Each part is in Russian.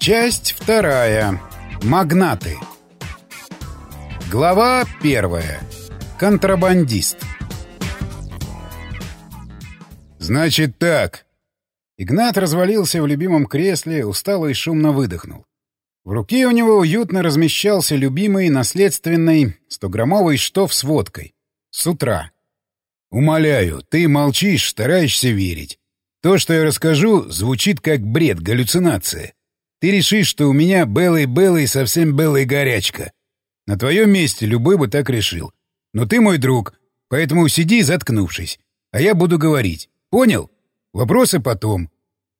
Часть вторая. Магнаты. Глава первая. Контрабандист. «Значит так». Игнат развалился в любимом кресле, устало и шумно выдохнул. В руке у него уютно размещался любимый наследственный 100-граммовый штоф с водкой. С утра. «Умоляю, ты молчишь, стараешься верить. То, что я расскажу, звучит как бред, галлюцинация. Ты решишь, что у меня белый-белый, совсем белый горячка. На твоем месте любой бы так решил. Но ты мой друг, поэтому сиди, заткнувшись. А я буду говорить. Понял? Вопросы потом.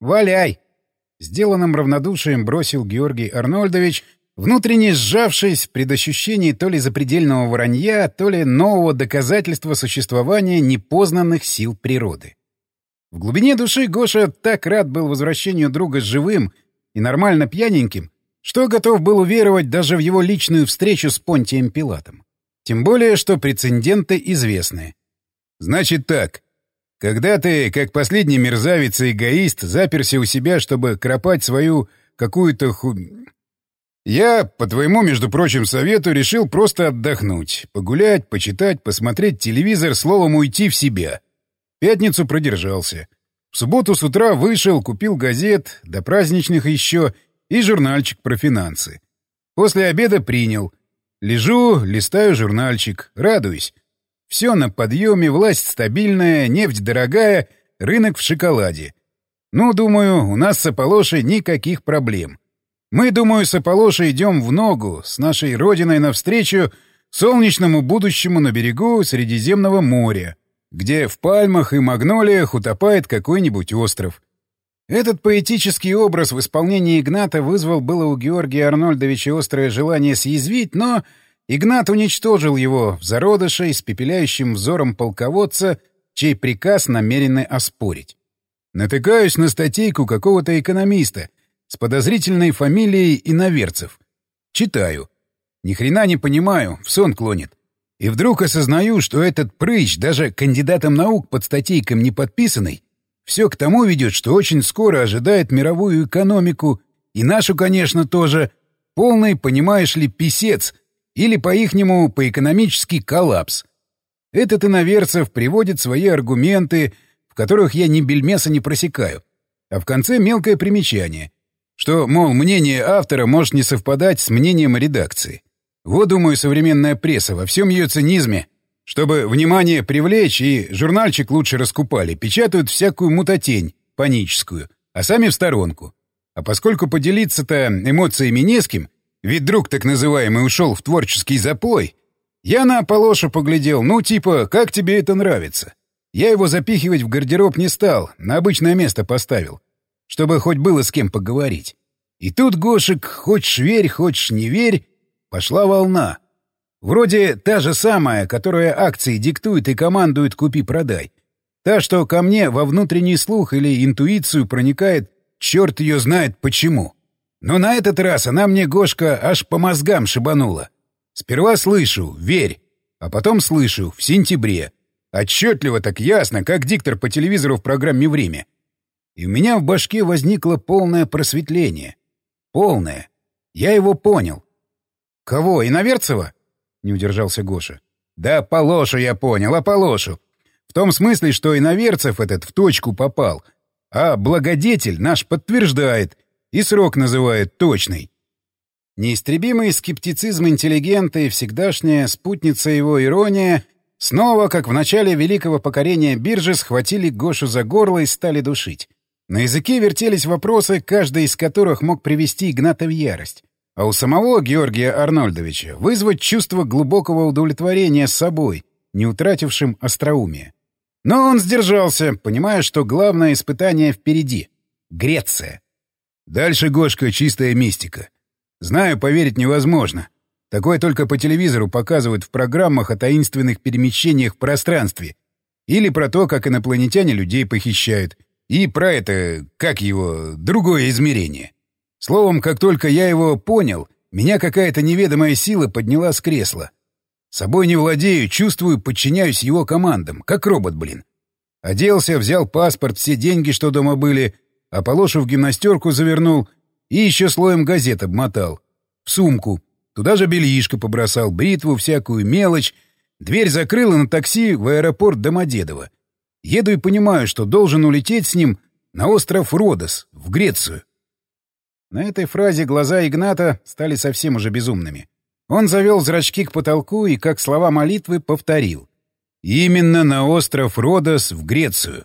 Валяй!» Сделанным равнодушием бросил Георгий Арнольдович, внутренне сжавшись в предощущении то ли запредельного вранья, то ли нового доказательства существования непознанных сил природы. В глубине души Гоша так рад был возвращению друга живым и нормально пьяненьким, что готов был уверовать даже в его личную встречу с Понтием Пилатом. Тем более, что прецеденты известны. «Значит так. Когда ты, как последний мерзавец и эгоист, заперся у себя, чтобы кропать свою какую-то ху... Я, по твоему, между прочим, совету, решил просто отдохнуть, погулять, почитать, посмотреть телевизор, словом, уйти в себя. Пятницу продержался. В субботу с утра вышел, купил газет, до праздничных еще, и журнальчик про финансы. После обеда принял. Лежу, листаю журнальчик, радуюсь. Все на подъеме, власть стабильная, нефть дорогая, рынок в шоколаде. Ну, думаю, у нас с Аполошей никаких проблем. Мы, думаю, с Аполошей идем в ногу, с нашей родиной навстречу солнечному будущему на берегу Средиземного моря где в пальмах и магнолиях утопает какой-нибудь остров. Этот поэтический образ в исполнении Игната вызвал было у Георгия Арнольдовича острое желание съязвить, но Игнат уничтожил его в зародыше испепеляющим взором полководца, чей приказ намерены оспорить. Натыкаюсь на статейку какого-то экономиста с подозрительной фамилией иноверцев. Читаю. Ни хрена не понимаю, в сон клонит. И вдруг осознаю, что этот прыщ, даже кандидатом наук под статейком не подписанный, все к тому ведет, что очень скоро ожидает мировую экономику, и нашу, конечно, тоже, полный, понимаешь ли, писец, или по-ихнему по-экономический коллапс. Этот иноверцев приводит свои аргументы, в которых я ни бельмеса не просекаю, а в конце мелкое примечание, что, мол, мнение автора может не совпадать с мнением редакции. Вот, думаю, современная пресса во всем ее цинизме, чтобы внимание привлечь и журнальчик лучше раскупали, печатают всякую мутатень, паническую, а сами в сторонку. А поскольку поделиться-то эмоциями не с кем, ведь друг так называемый ушел в творческий запой, я на Аполошу поглядел, ну типа, как тебе это нравится? Я его запихивать в гардероб не стал, на обычное место поставил, чтобы хоть было с кем поговорить. И тут, Гошек, хочешь верь, хочешь не верь, Пошла волна. Вроде та же самая, которая акции диктует и командует «купи-продай». Та, что ко мне во внутренний слух или интуицию проникает, черт ее знает почему. Но на этот раз она мне, Гошка, аж по мозгам шибанула. Сперва слышу «верь», а потом слышу «в сентябре». Отчетливо так ясно, как диктор по телевизору в программе «Время». И у меня в башке возникло полное просветление. Полное. Я его понял. «Кого, Иноверцева?» — не удержался Гоша. «Да Полошу я понял, а Полошу. В том смысле, что Иноверцев этот в точку попал. А благодетель наш подтверждает и срок называет точный». Неистребимый скептицизм интеллигента и всегдашняя спутница его ирония снова, как в начале великого покорения биржи, схватили Гошу за горло и стали душить. На языке вертелись вопросы, каждый из которых мог привести Игната в ярость а у самого Георгия Арнольдовича вызвать чувство глубокого удовлетворения собой, не утратившим остроумие. Но он сдержался, понимая, что главное испытание впереди — Греция. Дальше, Гошка, чистая мистика. Знаю, поверить невозможно. Такое только по телевизору показывают в программах о таинственных перемещениях в пространстве. Или про то, как инопланетяне людей похищают. И про это, как его, другое измерение. Словом, как только я его понял, меня какая-то неведомая сила подняла с кресла. Собой не владею, чувствую, подчиняюсь его командам, как робот, блин. Оделся, взял паспорт, все деньги, что дома были, а Полошу в гимнастерку завернул И еще слоем газет обмотал. В сумку. Туда же бельишко побросал, бритву, всякую мелочь. Дверь закрыл и на такси в аэропорт Домодедово. Еду и понимаю, что должен улететь с ним на остров Родос, в Грецию. На этой фразе глаза Игната стали совсем уже безумными. Он завел зрачки к потолку и, как слова молитвы, повторил. «Именно на остров Родос, в Грецию.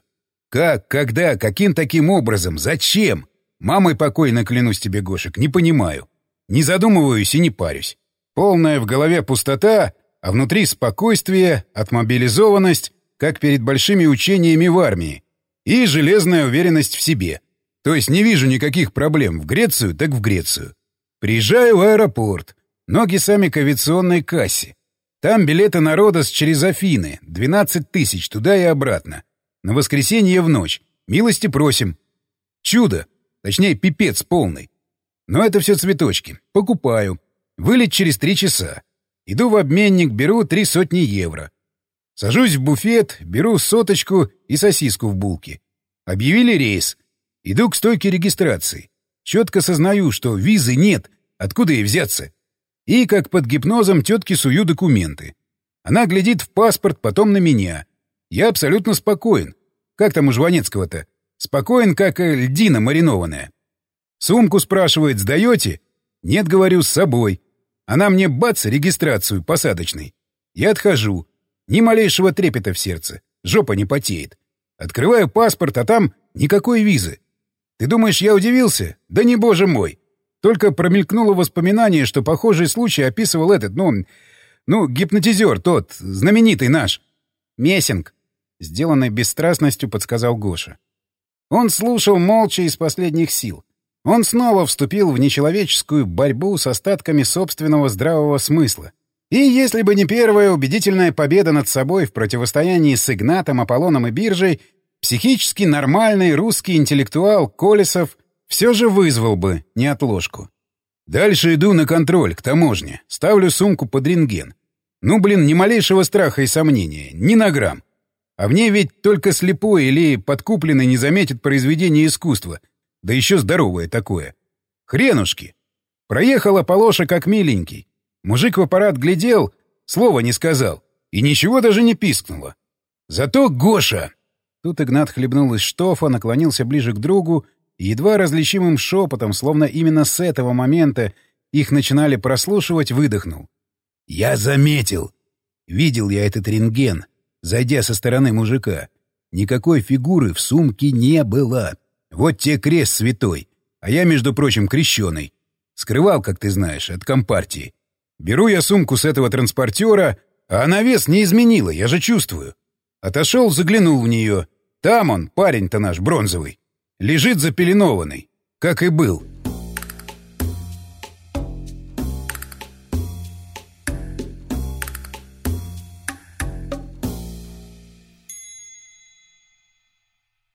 Как, когда, каким таким образом, зачем? Мамой покойно клянусь тебе, Гошек, не понимаю. Не задумываюсь и не парюсь. Полная в голове пустота, а внутри спокойствие, отмобилизованность, как перед большими учениями в армии, и железная уверенность в себе. То есть не вижу никаких проблем в Грецию, так в Грецию. Приезжаю в аэропорт, ноги сами к авиационной кассе. Там билеты народа с через Афины, 12 тысяч, туда и обратно. На воскресенье в ночь. Милости просим. Чудо. Точнее, пипец полный. Но это все цветочки. Покупаю. Вылет через три часа. Иду в обменник, беру три сотни евро. Сажусь в буфет, беру соточку и сосиску в булке. Объявили рейс. Иду к стойке регистрации. Четко сознаю, что визы нет. Откуда ей взяться? И, как под гипнозом, тетке сую документы. Она глядит в паспорт, потом на меня. Я абсолютно спокоен. Как там у Жванецкого-то? Спокоен, как льдина маринованная. Сумку спрашивает, сдаете? Нет, говорю, с собой. Она мне бац, регистрацию, посадочный. Я отхожу. Ни малейшего трепета в сердце. Жопа не потеет. Открываю паспорт, а там никакой визы. Ты думаешь, я удивился? Да не боже мой. Только промелькнуло воспоминание, что похожий случай описывал этот, ну, ну, гипнотизер тот, знаменитый наш. Мессинг. Сделанной бесстрастностью подсказал Гоша. Он слушал молча из последних сил. Он снова вступил в нечеловеческую борьбу с остатками собственного здравого смысла. И если бы не первая убедительная победа над собой в противостоянии с Игнатом, Аполлоном и Биржей, психически нормальный русский интеллектуал Колесов все же вызвал бы неотложку. Дальше иду на контроль, к таможне. Ставлю сумку под рентген. Ну, блин, ни малейшего страха и сомнения. Ни на грамм. А в ней ведь только слепой или подкупленный не заметит произведение искусства. Да еще здоровое такое. Хренушки. Проехала Полоша как миленький. Мужик в аппарат глядел, слова не сказал. И ничего даже не пискнуло. Зато Гоша... Тут Игнат хлебнул из штофа, наклонился ближе к другу и едва различимым шепотом, словно именно с этого момента их начинали прослушивать, выдохнул. «Я заметил! Видел я этот рентген, зайдя со стороны мужика. Никакой фигуры в сумке не было. Вот те крест святой, а я, между прочим, крещеный. Скрывал, как ты знаешь, от компартии. Беру я сумку с этого транспортера, а на вес не изменила, я же чувствую. Отошел, заглянул в нее. Там он, парень-то наш, бронзовый. Лежит запеленованный, как и был.